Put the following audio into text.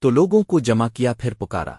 تو لوگوں کو جمع کیا پھر پکارا۔